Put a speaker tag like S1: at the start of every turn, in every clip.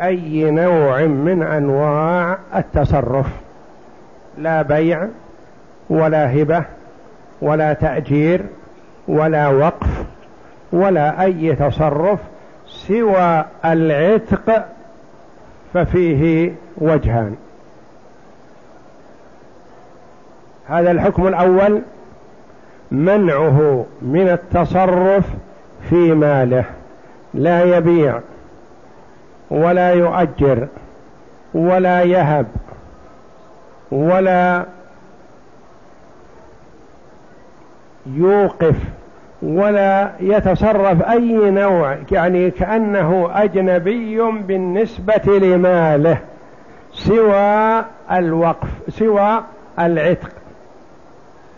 S1: أي نوع من أنواع التصرف؟ لا بيع ولا هبة ولا تأجير ولا وقف ولا أي تصرف سوى العتق ففيه وجهان. هذا الحكم الأول منعه من التصرف في ماله لا يبيع. ولا يؤجر ولا يهب ولا يوقف ولا يتصرف أي نوع يعني كأنه أجنبي بالنسبة لماله سوى الوقف سوى العتق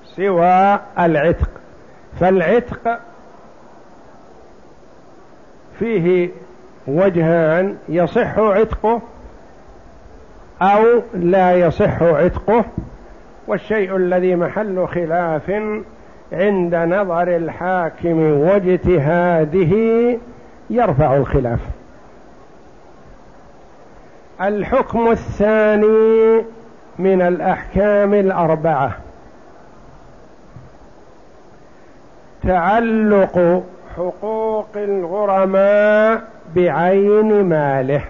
S1: سوى العتق. فالعتق فيه وجهان يصح عتقه أو لا يصح عتقه والشيء الذي محل خلاف عند نظر الحاكم واجتهاده يرفع الخلاف. الحكم الثاني من الأحكام الأربعة. تعلق حقوق الغرماء بعين ماله.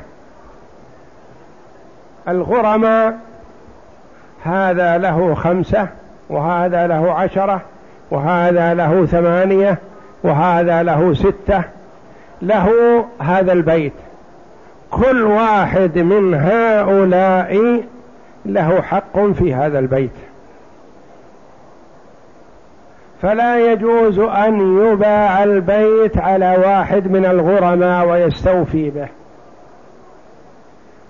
S1: الغرماء هذا له خمسة وهذا له عشرة وهذا له ثمانية وهذا له ستة. له هذا البيت. كل واحد من هؤلاء له حق في هذا البيت. فلا يجوز أن يباع البيت على واحد من الغرماء ويستوفي به.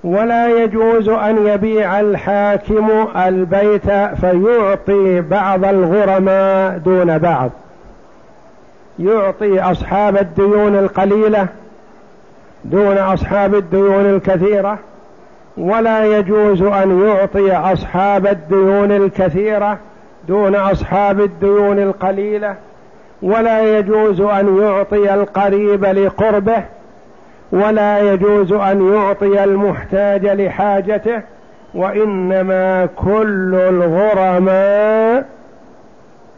S1: ولا يجوز أن يبيع الحاكم البيت فيعطي بعض الغرماء دون بعض. يعطي أصحاب الديون القليلة دون أصحاب الديون الكثيرة. ولا يجوز أن يعطي أصحاب الديون الكثيرة دون أصحاب الديون القليلة ولا يجوز أن يعطي القريب لقربه ولا يجوز أن يعطي المحتاج لحاجته وإنما كل الغرماء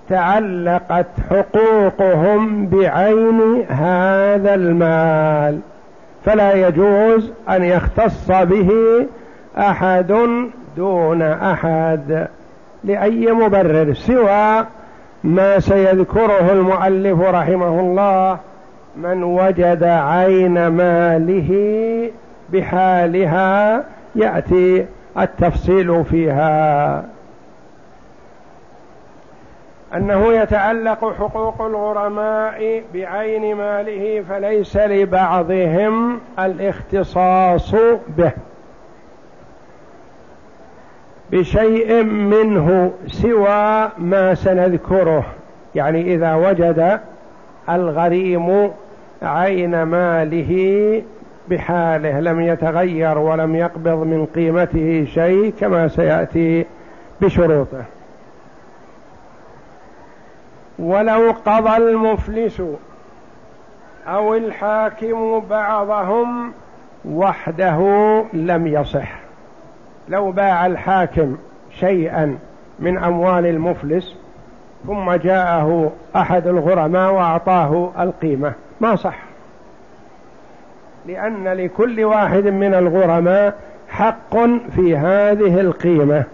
S1: تعلقت حقوقهم بعين هذا المال. فلا يجوز أن يختص به أحد دون أحد. لأي مبرر سوى ما سيذكره المؤلف رحمه الله من وجد عين ماله بحالها يأتي التفصيل فيها. أنه يتعلق حقوق الغرماء بعين ماله فليس لبعضهم الاختصاص به. بشيء منه سوى ما سنذكره. يعني إذا وجد الغريم عين ماله بحاله لم يتغير ولم يقبض من قيمته شيء كما سيأتي بشروطه. ولو قضى المفلس أو الحاكم بعضهم وحده لم يصح. لو باع الحاكم شيئا من أموال المفلس ثم جاءه أحد الغرماء وأعطاه القيمة. ما صح. لأن لكل واحد من الغرماء حق في هذه القيمة.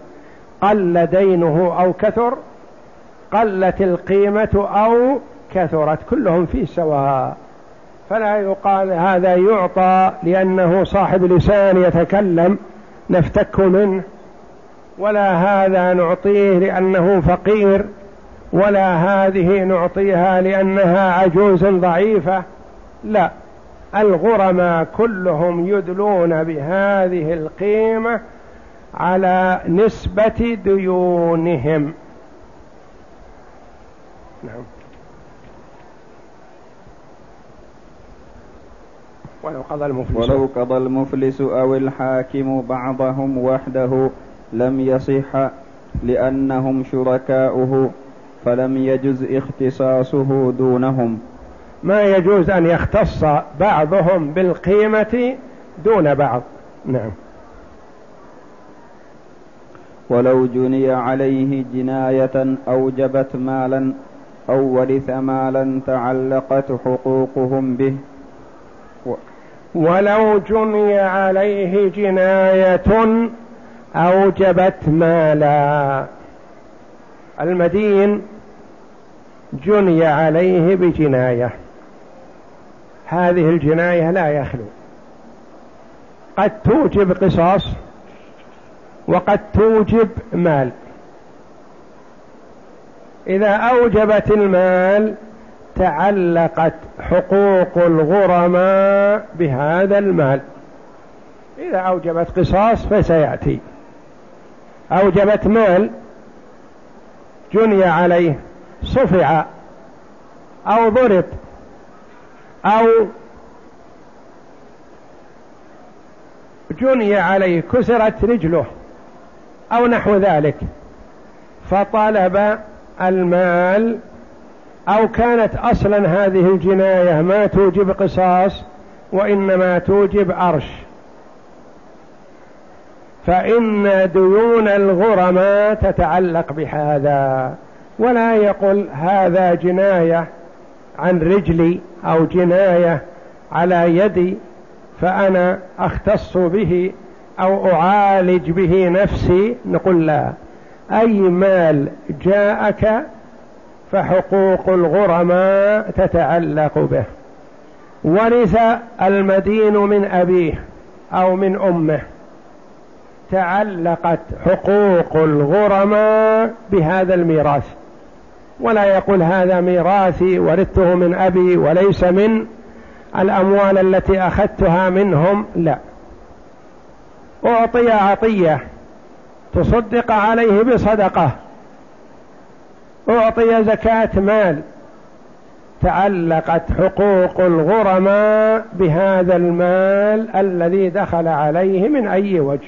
S1: قل دينه أو كثر قلت القيمة أو كثرت. كلهم في سواء. فلا يقال هذا يعطى لأنه صاحب لسان يتكلم. نفتك منه. ولا هذا نعطيه لأنه فقير ولا هذه نعطيها لأنها عجوز ضعيفة. لا الغرماء كلهم يدلون بهذه القيمة على نسبة ديونهم. نعم.
S2: ولو قضى المفلس. ولو قضى المفلس أو الحاكم بعضهم وحده لم يصح لأنهم شركاؤه فلم يجز اختصاصه دونهم.
S1: ما يجوز أن يختص بعضهم بالقيمة دون بعض. نعم.
S2: ولو جني عليه جناية أوجبت مالا أو ورث مالا تعلقت حقوقهم به.
S1: ولو جني عليه جناية أوجبت مالا. المدين جني عليه بجناية. هذه الجناية لا يخلو. قد توجب قصاص وقد توجب مال. إذا أوجبت المال تعلقت حقوق الغرماء بهذا المال. إذا أوجبت قصاص فسيأتي. أوجبت مال جني عليه صفع أو ضرب أو جني عليه كسرت رجله أو نحو ذلك. فطلب المال أو كانت أصلا هذه الجناية ما توجب قصاص وإنما توجب أرش فإن ديون الغرماء تتعلق بهذا ولا يقول هذا جناية عن رجلي أو جناية على يدي فأنا أختص به أو أعالج به نفسي. نقول لا. أي مال جاءك فحقوق الغرماء تتعلق به. ورث المدين من أبيه أو من أمه. تعلقت حقوق الغرماء بهذا الميراث. ولا يقول هذا ميراثي ورثته من أبي وليس من الأموال التي أخذتها منهم. لا. أعطي عطية تصدق عليه بصدقة. أعطي زكاة مال. تعلقت حقوق الغرماء بهذا المال الذي دخل عليه من أي وجه؟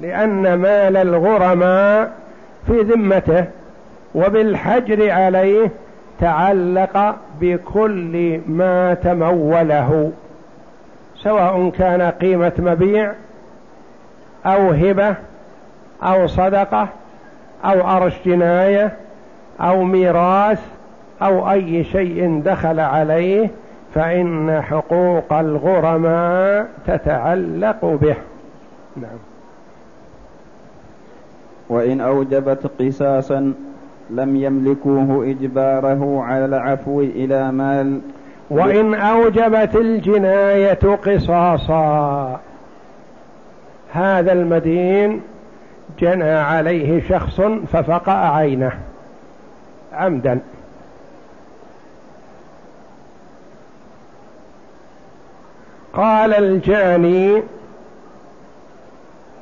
S1: لأن مال الغرماء في ذمته وبالحجر عليه تعلق بكل ما تموله سواء كان قيمة مبيع أو هبة أو صدقة أو أرش جناية أو ميراث أو أي شيء دخل عليه فإن حقوق الغرماء تتعلق به. نعم.
S2: وإن أوجبت قساسا لم يملكوه إجباره على العفو إلى مال.
S1: وإن أوجبت الجناية قصاصا. هذا المدين جنى عليه شخص ففقأ عينه. عمدا. قال الجاني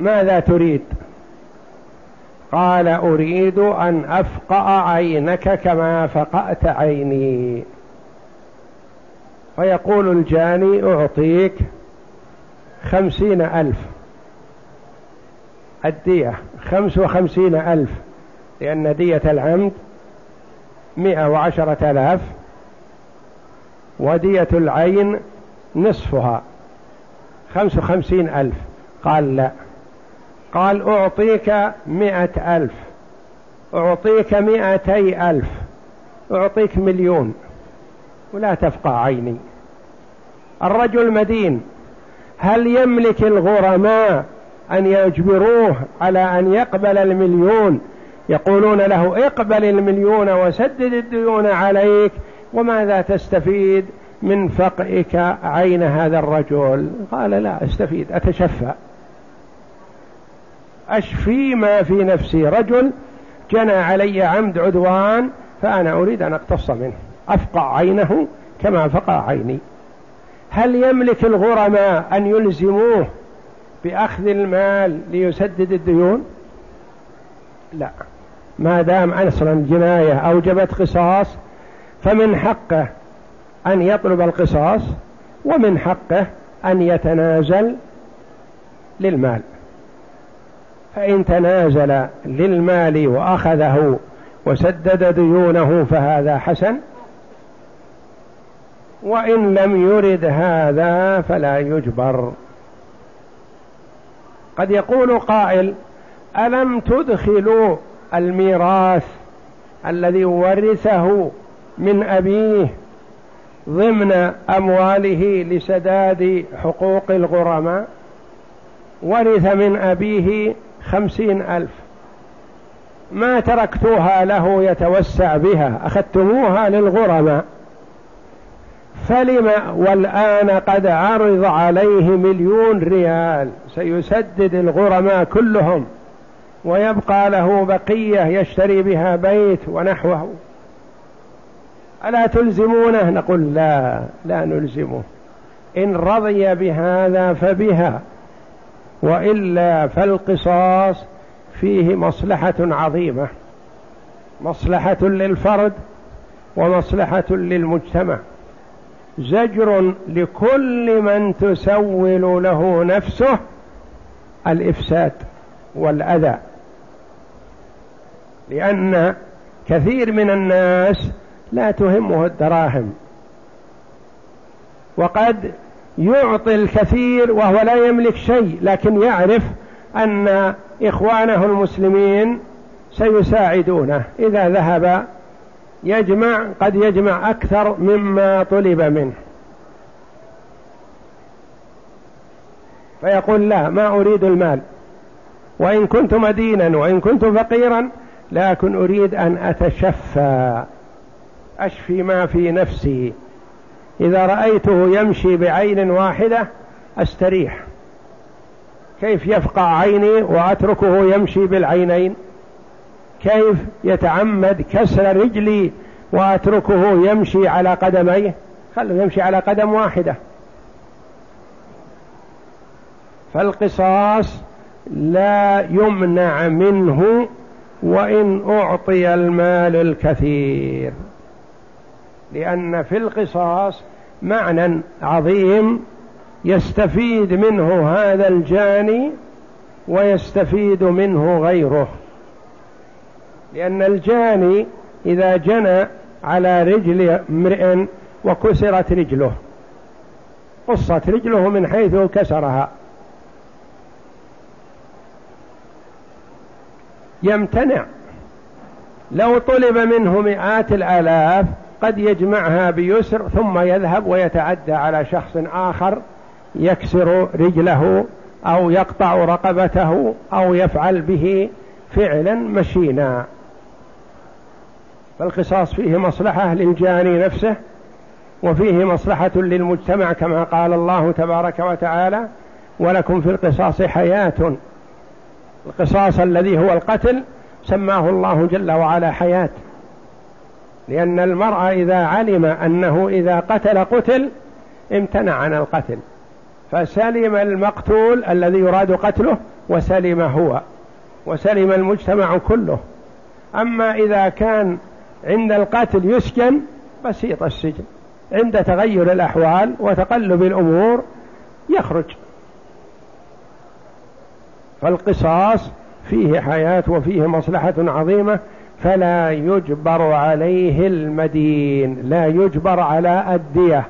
S1: ماذا تريد؟ قال أريد أن أفقأ عينك كما فقأت عيني. فيقول الجاني أعطيك خمسين ألف. الدية خمس وخمسين ألف لأن دية العمد مئة وعشرة آلاف ودية العين نصفها خمس وخمسين ألف. قال لا. قال أعطيك مئة ألف. أعطيك مئتي ألف. أعطيك مليون. ولا تفقع عيني. الرجل مدين. هل يملك الغرماء أن يجبروه على أن يقبل المليون. يقولون له اقبل المليون وسدد الديون عليك وماذا تستفيد من فقئك عين هذا الرجل؟ قال لا أستفيد أتشفى. أشفي ما في نفسي. رجل جنى علي عمد عدوان فأنا أريد أن أقتص منه. أفقع عينه كما فقع عيني. هل يملك الغرماء أن يلزموه بأخذ المال ليسدد الديون؟ لا. ما دام أصلا الجناية أوجبت قصاص فمن حقه أن يطلب القصاص ومن حقه أن يتنازل للمال. فإن تنازل للمال وأخذه وسدد ديونه فهذا حسن وإن لم يرد هذا فلا يجبر. قد يقول قائل ألم تدخلوا الميراث الذي ورثه من أبيه ضمن أمواله لسداد حقوق الغرماء؟ ورث من أبيه خمسين ألف. ما تركتوها له يتوسع بها أخذتموها للغرماء. فلم والآن قد عرض عليه مليون ريال. سيسدد الغرماء كلهم. ويبقى له بقية يشتري بها بيت ونحوه. ألا تلزمونه؟ نقول لا لا نلزمه. إن رضي بهذا فبها. وإلا فالقصاص فيه مصلحة عظيمة. مصلحة للفرد ومصلحة للمجتمع. زجر لكل من تسول له نفسه الإفساد والأذى. لأن كثير من الناس لا تهمه الدراهم. وقد يعطي الكثير وهو لا يملك شيء لكن يعرف أن إخوانه المسلمين سيساعدونه. إذا ذهب يجمع قد يجمع أكثر مما طلب منه. فيقول لا ما أريد المال. وإن كنت مدينا وإن كنت فقيرا لكن أريد أن أتشفى أشفي ما في نفسي. إذا رأيته يمشي بعين واحدة أستريح. كيف يفقع عيني وأتركه يمشي بالعينين؟ كيف يتعمد كسر رجلي وأتركه يمشي على قدميه؟ خلوا يمشي على قدم واحدة. فالقصاص لا يمنع منه وإن أعطي المال الكثير. لأن في القصاص معنى عظيم يستفيد منه هذا الجاني ويستفيد منه غيره. لأن الجاني إذا جنى على رجل امرئ وكسرت رجله. قصت رجله من حيث كسرها. يمتنع. لو طلب منه مئات الآلاف قد يجمعها بيسر ثم يذهب ويتعدى على شخص آخر يكسر رجله أو يقطع رقبته أو يفعل به فعلا مشينا. فالقصاص فيه مصلحة للجاني نفسه وفيه مصلحة للمجتمع كما قال الله تبارك وتعالى ولكم في القصاص حياة. القصاص الذي هو القتل سماه الله جل وعلا حياة لأن المرء إذا علم أنه إذا قتل قتل امتنع عن القتل فسلم المقتول الذي يراد قتله وسلم هو وسلم المجتمع كله. أما إذا كان عند القتل يسجن بسيط السجن. عند تغير الأحوال وتقلب الأمور يخرج. فالقصاص فيه حياة وفيه مصلحة عظيمة فلا يجبر عليه المدين لا يجبر على الدية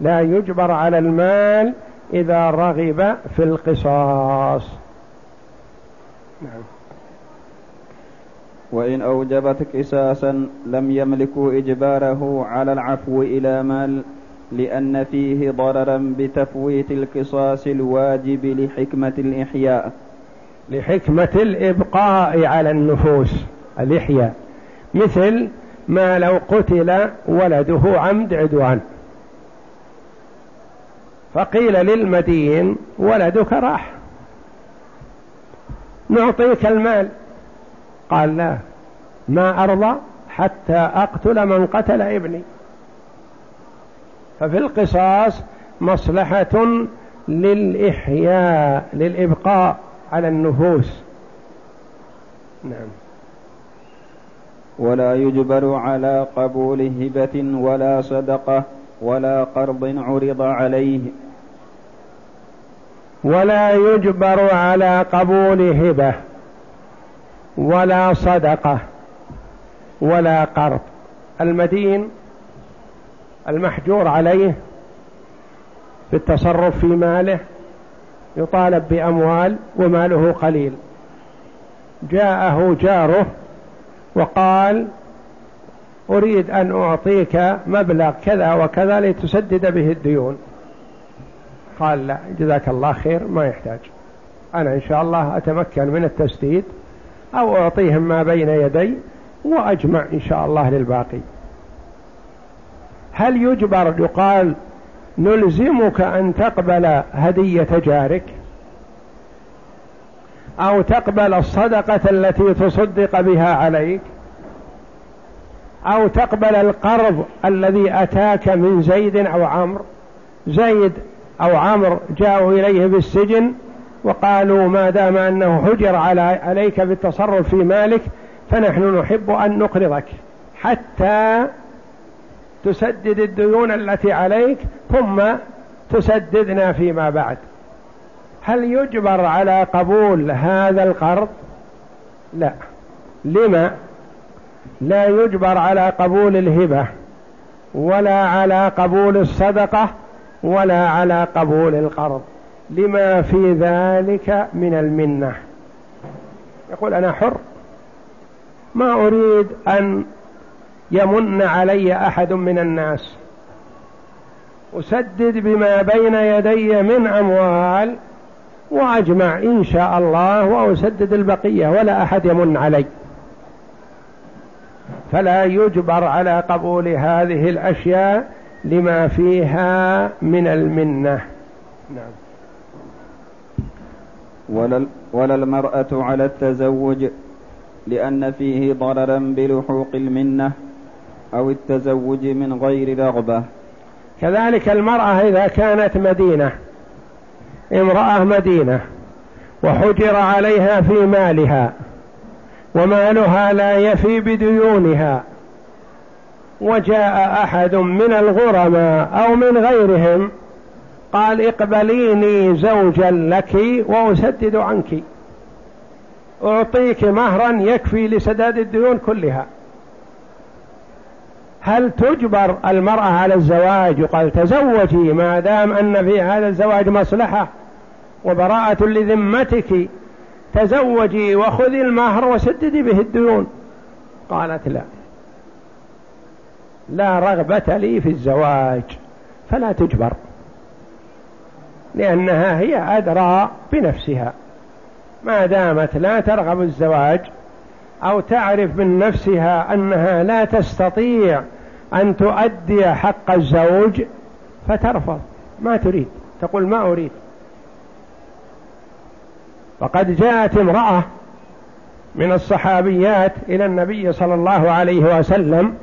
S1: لا يجبر على المال إذا رغب في القصاص.
S2: نعم. وإن أوجبت قساسا لم يملكوا إجباره على العفو إلى مال لأن فيه ضررا بتفويت القصاص الواجب لحكمة الإحياء.
S1: لحكمة الإبقاء على النفوس الإحياء. مثل ما لو قتل ولده عمد عدوان. فقيل للمدين ولدك راح. نعطيك المال. قال لا ما أرضى حتى أقتل من قتل ابني. ففي القصاص مصلحة للإحياء للإبقاء على النفوس. نعم.
S2: ولا يجبر على قبول هبة ولا صدقة ولا قرض عرض عليه.
S1: ولا يجبر على قبول هبة. ولا صدقة ولا قرض. المدين المحجور عليه في التصرف في ماله يطالب بأموال وماله قليل. جاءه جاره وقال أريد أن أعطيك مبلغ كذا وكذا لتسدد به الديون. قال لا جزاك الله خير ما يحتاج. أنا إن شاء الله أتمكن من التسديد. أو أعطيهم ما بين يدي وأجمع إن شاء الله للباقي. هل يجبر يقال نلزمك أن تقبل هدية جارك؟ أو تقبل الصدقة التي تصدق بها عليك؟ أو تقبل القرض الذي أتاك من زيد أو عمرو؟ زيد أو عمرو جاءوا إليه بالسجن وقالوا ما دام أنه حجر على عليك بالتصرف في مالك فنحن نحب أن نقرضك. حتى تسدد الديون التي عليك ثم تسددنا فيما بعد. هل يجبر على قبول هذا القرض؟ لا. لما؟ لا يجبر على قبول الهبة ولا على قبول الصدقة ولا على قبول القرض. لما في ذلك من المنة. يقول أنا حر. ما أريد أن يمن علي أحد من الناس. أسدد بما بين يدي من أموال وأجمع إن شاء الله وأسدد البقية ولا أحد يمن علي. فلا يجبر على قبول هذه الأشياء لما فيها من المنة. نعم.
S2: ولا, ولا المرأة على التزوج لأن فيه ضررا بلحوق المنة أو التزوج من غير رغبة.
S1: كذلك المرأة إذا كانت مدينة امرأة مدينة وحجر عليها في مالها ومالها لا يفي بديونها وجاء أحد من الغرماء أو من غيرهم قال اقبليني زوجا لك وأسدد عنك. أعطيك مهرا يكفي لسداد الديون كلها. هل تجبر المرأة على الزواج؟ وقال تزوجي ما دام أن في هذا الزواج مصلحة وبراءة لذمتك تزوجي وخذي المهر وسددي به الديون. قالت لا. لا رغبة لي في الزواج فلا تجبر. لأنها هي أدرى بنفسها. ما دامت لا ترغب الزواج أو تعرف من نفسها أنها لا تستطيع أن تؤدي حق الزوج فترفض. ما تريد. تقول ما أريد. وقد جاءت امرأة من الصحابيات إلى النبي صلى الله عليه وسلم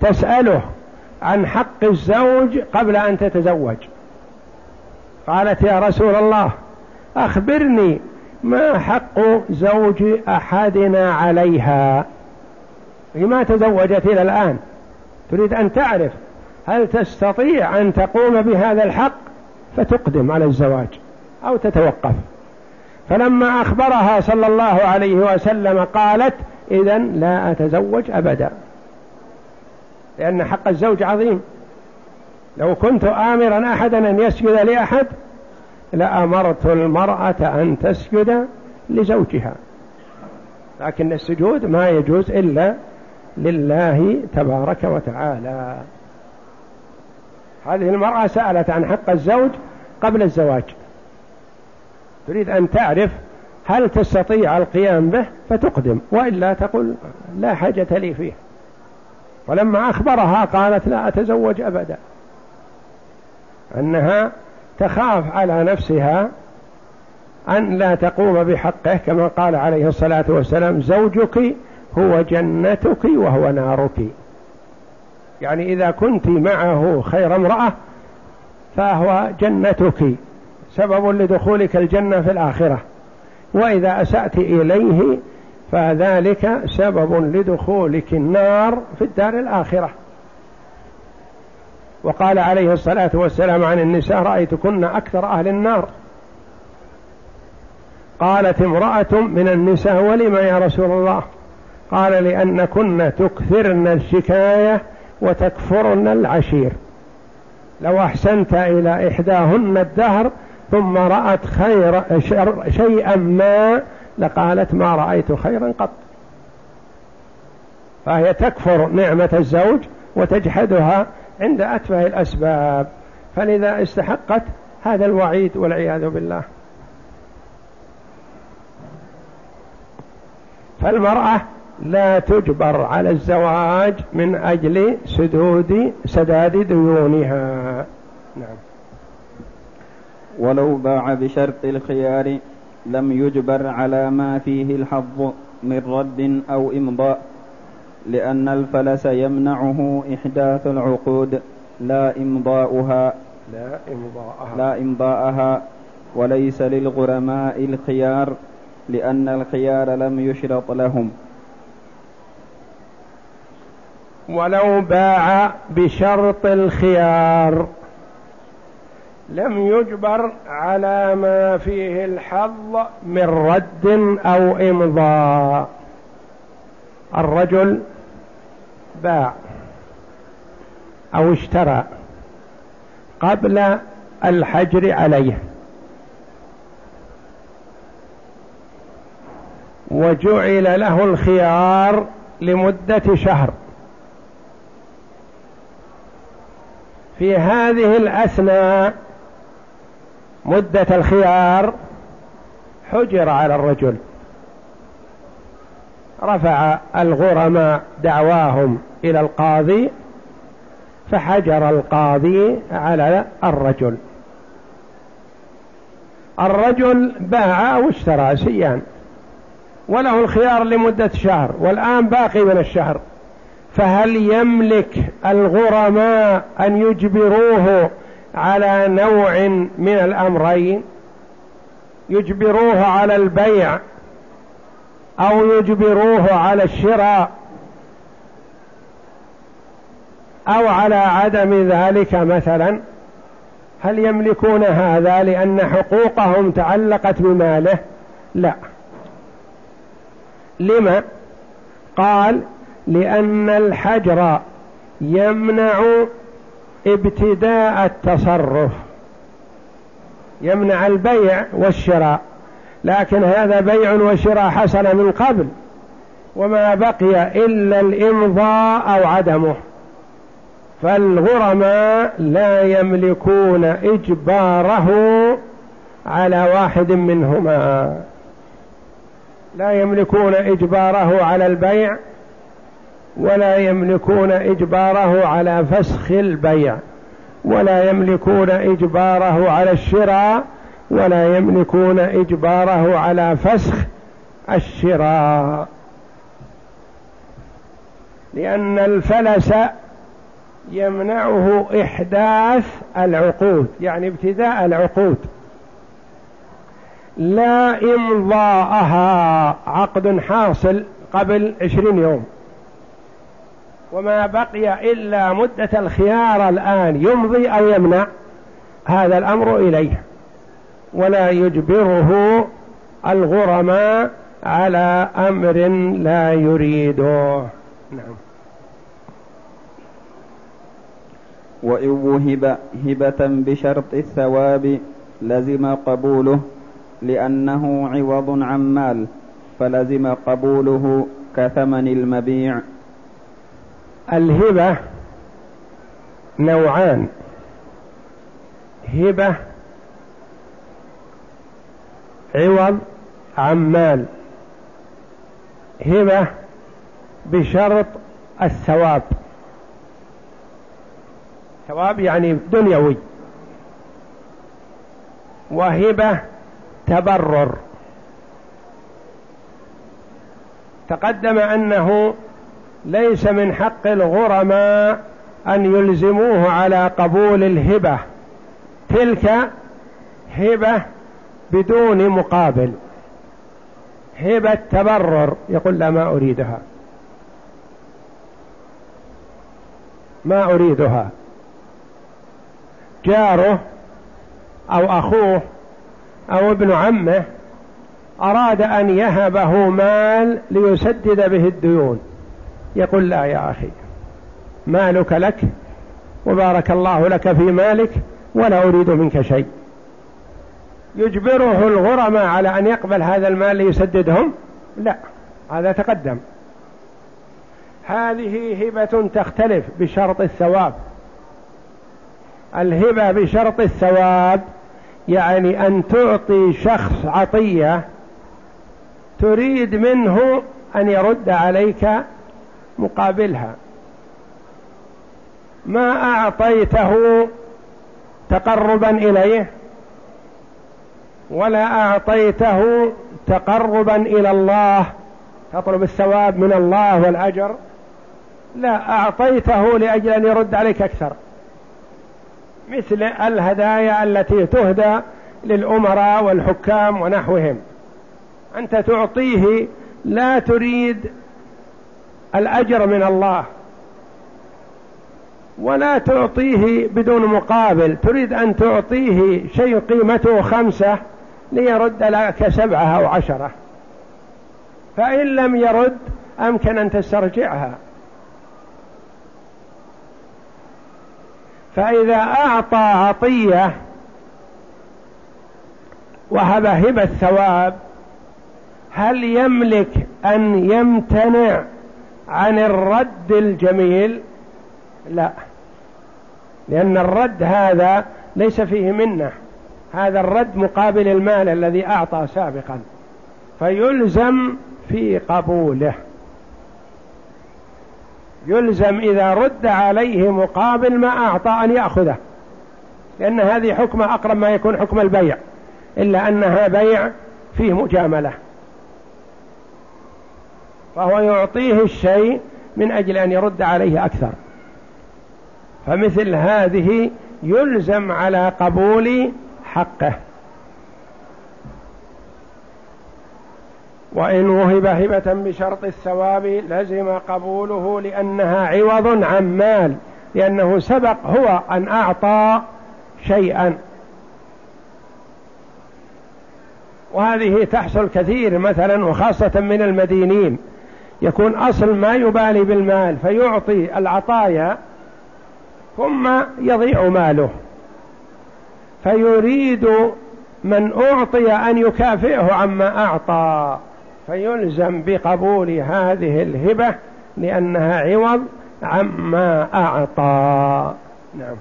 S1: تسأله عن حق الزوج قبل أن تتزوج. قالت يا رسول الله أخبرني ما حق زوج أحدنا عليها؟ هي ما تزوجت إلى الآن. تريد أن تعرف هل تستطيع أن تقوم بهذا الحق؟ فتقدم على الزواج أو تتوقف. فلما أخبرها صلى الله عليه وسلم قالت إذا لا أتزوج أبدا لأن حق الزوج عظيم. لو كنت آمرا أحدا أن يسجد لأحد لأمرت المرأة أن تسجد لزوجها. لكن السجود ما يجوز إلا لله تبارك وتعالى. هذه المرأة سألت عن حق الزوج قبل الزواج. تريد أن تعرف هل تستطيع القيام به؟ فتقدم. وإلا تقول لا حاجة لي فيه. ولما أخبرها قالت لا أتزوج أبدا. أنها تخاف على نفسها أن لا تقوم بحقه كما قال عليه الصلاة والسلام زوجك هو جنتك وهو نارك. يعني إذا كنت معه خير امرأة فهو جنتك سبب لدخولك الجنة في الآخرة. وإذا أسأت إليه فذلك سبب لدخولك النار في الدار الآخرة. وقال عليه الصلاة والسلام عن النساء رأيتكن أكثر أهل النار. قالت امرأة من النساء ولم يا رسول الله؟ قال لأنكن تكثرن الشكاية وتكفرن العشير. لو أحسنت إلى إحداهن الدهر ثم رأت خير شيئا ما لقالت ما رأيت خيرا قط. فهي تكفر نعمة الزوج وتجحدها عند أتفه الأسباب. فلذا استحقت هذا الوعيد والعياذ بالله. فالمرأة لا تجبر على الزواج من أجل سدود سداد ديونها. نعم.
S2: ولو باع بشرط الخيار لم يجبر على ما فيه الحظ من رد أو إمضاء. لأن الفلس يمنعه إحداث العقود لا إمضاؤها.
S1: لا إمضاءها
S2: لا إمضاءها وليس للغرماء الخيار لأن الخيار لم يشرط لهم.
S1: ولو باع بشرط الخيار لم يجبر على ما فيه الحظ من رد أو إمضاء. الرجل باع أو اشترى قبل الحجر عليه. وجعل له الخيار لمدة شهر. في هذه الأثناء مدة الخيار حجر على الرجل. رفع الغرماء دعواهم إلى القاضي فحجر القاضي على الرجل. الرجل باع أو اشترى سيان وله الخيار لمدة شهر والآن باقي من الشهر. فهل يملك الغرماء أن يجبروه على نوع من الأمرين؟ يجبروه على البيع أو يجبروه على الشراء أو على عدم ذلك مثلا. هل يملكون هذا لأن حقوقهم تعلقت بماله؟ لا. لما؟ قال لأن الحجر يمنع ابتداء التصرف يمنع البيع والشراء. لكن هذا بيع وشراء حصل من قبل وما بقي إلا الإمضاء أو عدمه. فالغرماء لا يملكون إجباره على واحد منهما. لا يملكون إجباره على البيع ولا يملكون إجباره على فسخ البيع ولا يملكون إجباره على الشراء ولا يملكون إجباره على فسخ الشراء. لأن الفلس يمنعه إحداث العقود يعني ابتداء العقود. لا إمضاءها عقد حاصل قبل عشرين يوم. وما بقي إلا مدة الخيار الآن يمضي أو يمنع. هذا الأمر إليه. ولا يجبره الغرماء على أمر لا يريده. نعم.
S2: وإن وهب هبة بشرط الثواب لزم قبوله لأنه عوض عن مال فلزم قبوله كثمن المبيع.
S1: الهبة نوعان. هبة عوض عن مال. هبة بشرط الثواب. ثواب يعني دنيوي. وهبة تبرر. تقدم أنه ليس من حق الغرماء أن يلزموه على قبول الهبة. تلك هبة بدون مقابل. هبة تبرر يقول لا ما أريدها. ما أريدها. جاره أو أخوه أو ابن عمه أراد أن يهبه مال ليسدد به الديون. يقول لا يا أخي مالك لك وبارك الله لك في مالك ولا أريد منك شيء. يجبره الغرماء على أن يقبل هذا المال ليسددهم؟ لا هذا تقدم. هذه هبة تختلف بشرط الثواب. الهبة بشرط الثواب يعني أن تعطي شخص عطية تريد منه أن يرد عليك مقابلها. ما أعطيته تقربا إليه؟ ولا أعطيته تقربا إلى الله تطلب الثواب من الله والأجر. لا أعطيته لأجل أن يرد عليك أكثر. مثل الهدايا التي تهدى للأمراء والحكام ونحوهم. أنت تعطيه لا تريد الأجر من الله ولا تعطيه بدون مقابل. تريد أن تعطيه شيء قيمته خمسة ليرد لك سبعة أو عشرة. فإن لم يرد أمكن أن تسترجعها. فإذا أعطى عطية وهب هبة الثواب هل يملك أن يمتنع عن الرد الجميل؟ لا. لأن الرد هذا ليس فيه منة. هذا الرد مقابل المال الذي أعطى سابقا. فيلزم في قبوله. يلزم إذا رد عليه مقابل ما أعطى أن يأخذه. لأن هذه حكمة أقرب ما يكون حكم البيع. إلا أنها بيع فيه مجاملة. فهو يعطيه الشيء من أجل أن يرد عليه أكثر. فمثل هذه يلزم على قبول حقه. وإن وهب هبة بشرط الثواب لزم قبوله لأنها عوض عن مال لأنه سبق هو أن أعطى شيئا. وهذه تحصل كثير مثلا وخاصة من المدينين. يكون أصل ما يبالي بالمال فيعطي العطايا ثم يضيع ماله. فيريد من أعطي أن يكافئه عما أعطى فيلزم بقبول هذه الهبة لأنها عوض عما أعطى. نعم.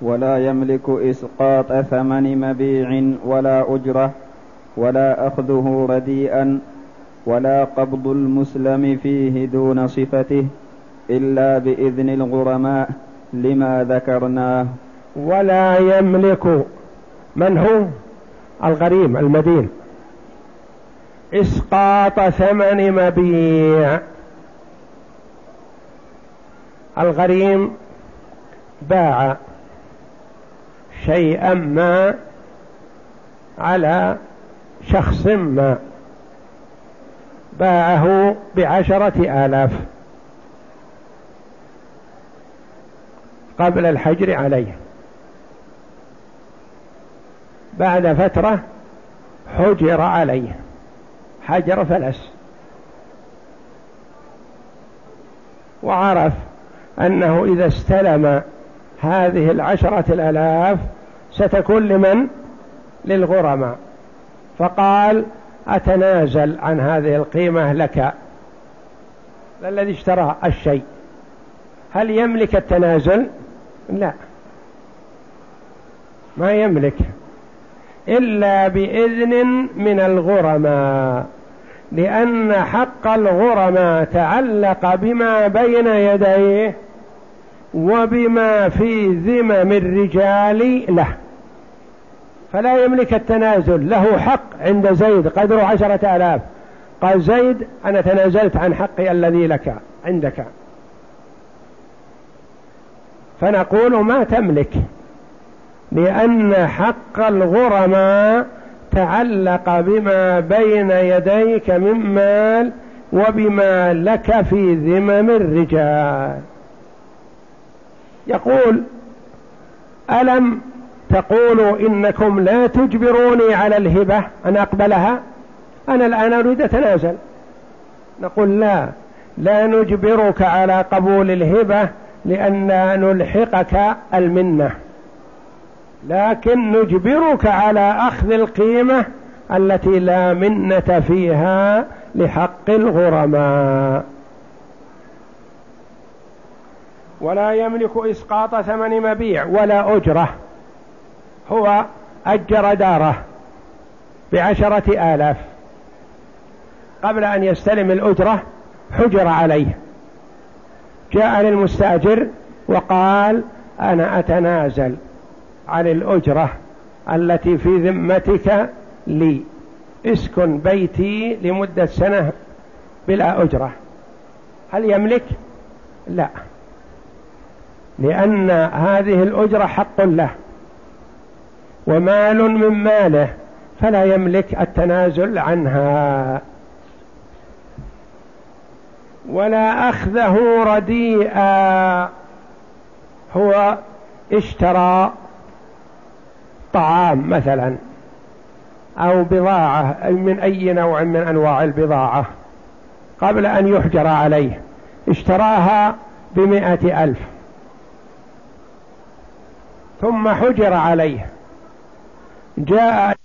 S2: ولا يملك إسقاط ثمن مبيع ولا أجرة ولا أخذه رديئا ولا قبض المسلم فيه دون صفته إلا بإذن الغرماء. لما ذكرناه.
S1: ولا يملك من هو؟ الغريم المدين. إسقاط ثمن مبيع. الغريم باع شيئا ما على شخص ما. باعه بعشرة آلاف. قبل الحجر عليه بعد فترة حجر عليه حجر فلس. وعرف أنه إذا استلم هذه العشرة الألاف ستكون لمن؟ للغرماء. فقال أتنازل عن هذه القيمة لك. الذي اشترى الشيء. هل يملك التنازل؟ لا. ما يملك. إلا بإذن من الغرماء. لأن حق الغرماء تعلق بما بين يديه وبما في ذمم الرجال له. فلا يملك التنازل. له حق عند زيد. قدره عشرة آلاف. قال زيد أنا تنازلت عن حقي الذي لك عندك. فنقول ما تملك لأن حق الغرماء تعلق بما بين يديك من مال وبما لك في ذمم الرجال. يقول ألم تقولوا إنكم لا تجبروني على الهبة؟ أن أقبلها؟ أنا الآن أريد أتنازل. نقول لا لا نجبرك على قبول الهبة لأن نلحقك المنة. لكن نجبرك على أخذ القيمة التي لا منة فيها لحق الغرماء. ولا يملك إسقاط ثمن مبيع ولا أجرة. هو أجر دارة بعشرة آلاف. قبل أن يستلم الأجرة حجر عليه. جاء للمستأجر وقال أنا أتنازل عن الأجرة التي في ذمتك لي. اسكن بيتي لمدة سنة بلا أجرة. هل يملك؟ لا. لأن هذه الأجرة حق له. ومال من ماله فلا يملك التنازل عنها. ولا أخذه رديئا. هو اشترى طعام مثلا أو بضاعة من أي نوع من أنواع البضاعة قبل أن يحجر عليه. اشتراها بمئة ألف. ثم حجر عليه. جاء